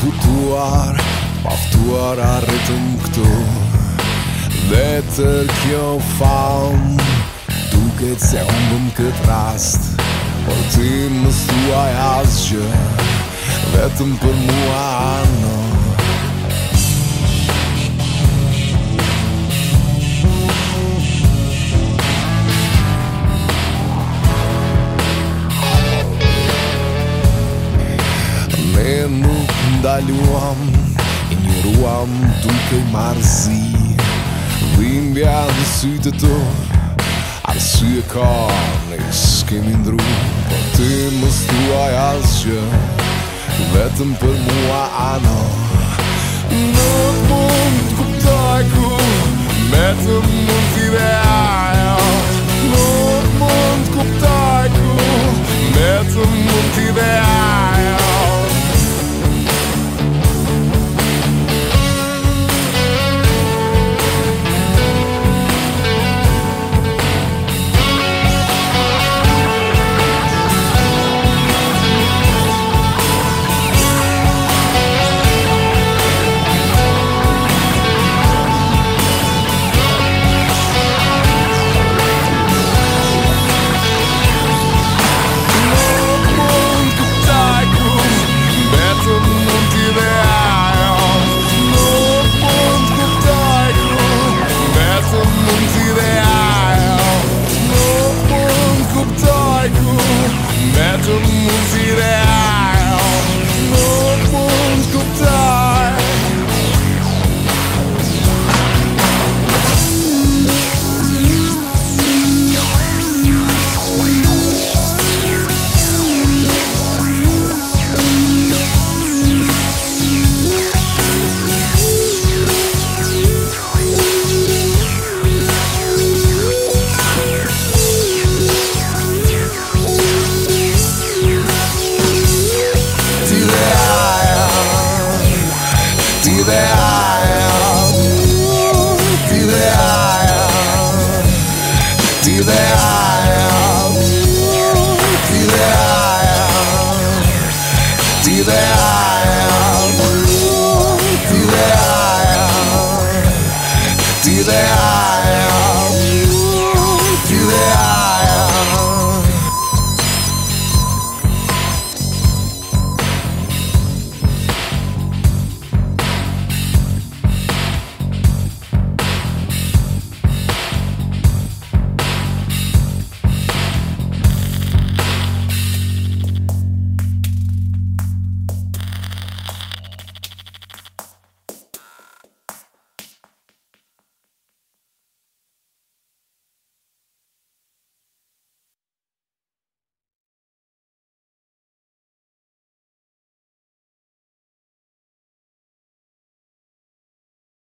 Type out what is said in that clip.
futuar paftuar futuar a rëtëm këtu Dhe të kjo fam Duket se unë këtë rast Por ti më thuaj asgjë Vetëm për mua anë ndaluam e një ruam duke i marzi Dhimbja në sytë të të Arsy e ka në i shkemi ndru Po ty më stuaj asë Vetëm për mua anon Do there I